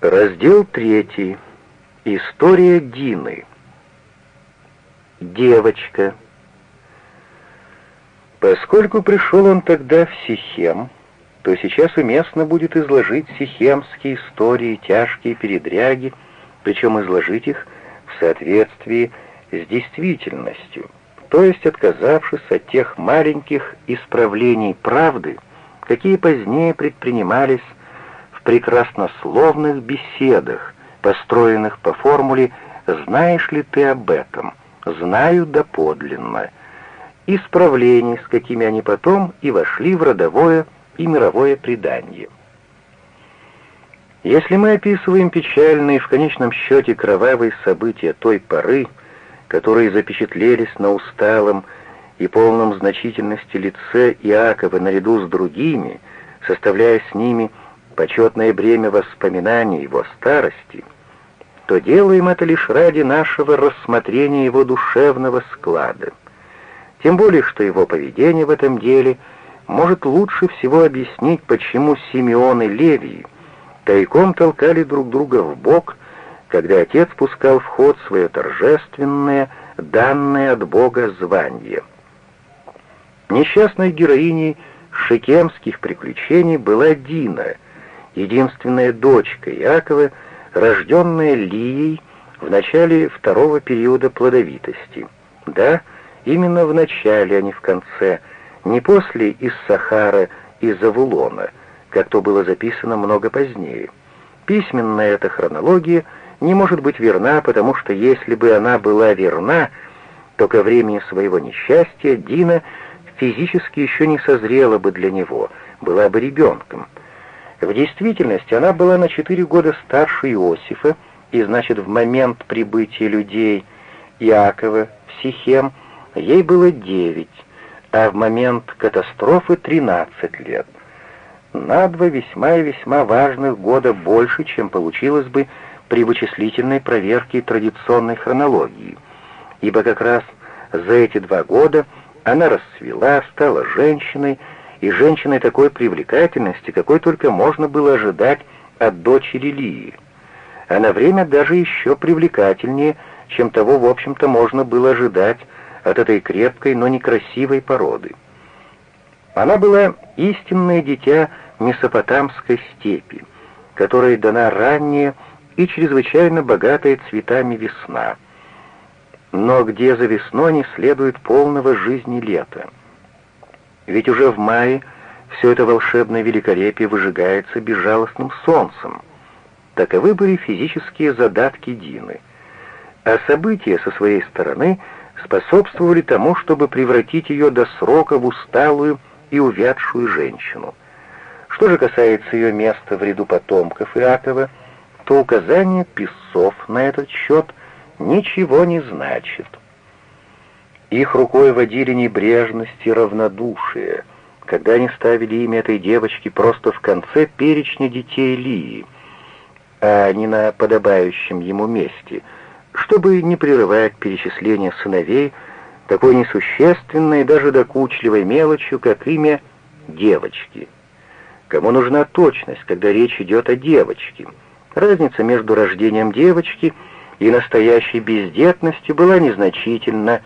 Раздел третий. История Дины. Девочка. Поскольку пришел он тогда в Сихем, то сейчас уместно будет изложить сихемские истории, тяжкие передряги, причем изложить их в соответствии с действительностью, то есть отказавшись от тех маленьких исправлений правды, какие позднее предпринимались прекраснословных беседах, построенных по формуле «Знаешь ли ты об этом?» «Знаю доподлинно», исправлений, с какими они потом и вошли в родовое и мировое предание. Если мы описываем печальные, в конечном счете кровавые события той поры, которые запечатлелись на усталом и полном значительности лице Иакова наряду с другими, составляя с ними почетное бремя воспоминаний его старости, то делаем это лишь ради нашего рассмотрения его душевного склада. Тем более, что его поведение в этом деле может лучше всего объяснить, почему Симеон и Левий тайком толкали друг друга в бок, когда отец пускал в ход свое торжественное, данное от Бога звание. Несчастной героиней шекемских приключений была Дина, единственная дочка Якова, рожденная Лией в начале второго периода плодовитости. Да, именно в начале, а не в конце, не после из Сахара и Завулона, как то было записано много позднее. Письменная эта хронология не может быть верна, потому что если бы она была верна, то ко времени своего несчастья Дина физически еще не созрела бы для него, была бы ребенком. В действительности она была на четыре года старше Иосифа, и значит в момент прибытия людей Иакова в Сихем ей было девять, а в момент катастрофы тринадцать лет. На два весьма и весьма важных года больше, чем получилось бы при вычислительной проверке традиционной хронологии, ибо как раз за эти два года она расцвела, стала женщиной, и женщиной такой привлекательности, какой только можно было ожидать от дочери Лии. А на время даже еще привлекательнее, чем того, в общем-то, можно было ожидать от этой крепкой, но некрасивой породы. Она была истинное дитя Месопотамской степи, которой дана ранняя и чрезвычайно богатая цветами весна. Но где за весной не следует полного жизни лета? Ведь уже в мае все это волшебное великолепие выжигается безжалостным солнцем. Таковы были физические задатки Дины. А события со своей стороны способствовали тому, чтобы превратить ее до срока в усталую и увядшую женщину. Что же касается ее места в ряду потомков Иакова, то указание писцов на этот счет ничего не значит. Их рукой водили небрежность и равнодушие, когда они ставили имя этой девочки просто в конце перечня детей Лии, а не на подобающем ему месте, чтобы не прерывать перечисление сыновей такой несущественной, даже докучливой мелочью, как имя девочки. Кому нужна точность, когда речь идет о девочке? Разница между рождением девочки и настоящей бездетностью была незначительна,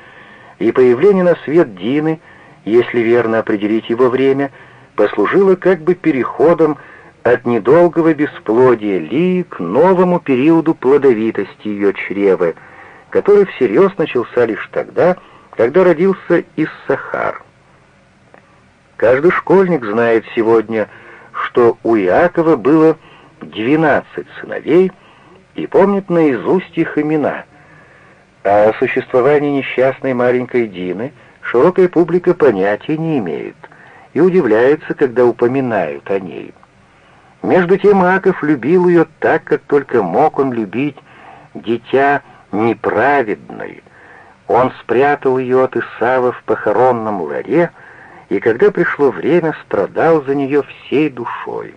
и появление на свет Дины, если верно определить его время, послужило как бы переходом от недолгого бесплодия Лии к новому периоду плодовитости ее чрева, который всерьез начался лишь тогда, когда родился Иссахар. Каждый школьник знает сегодня, что у Иакова было двенадцать сыновей и помнит наизусть их имена — а о существовании несчастной маленькой Дины широкая публика понятия не имеет и удивляется, когда упоминают о ней. Между тем Аков любил ее так, как только мог он любить дитя неправедной. Он спрятал ее от Исава в похоронном ларе, и когда пришло время, страдал за нее всей душой.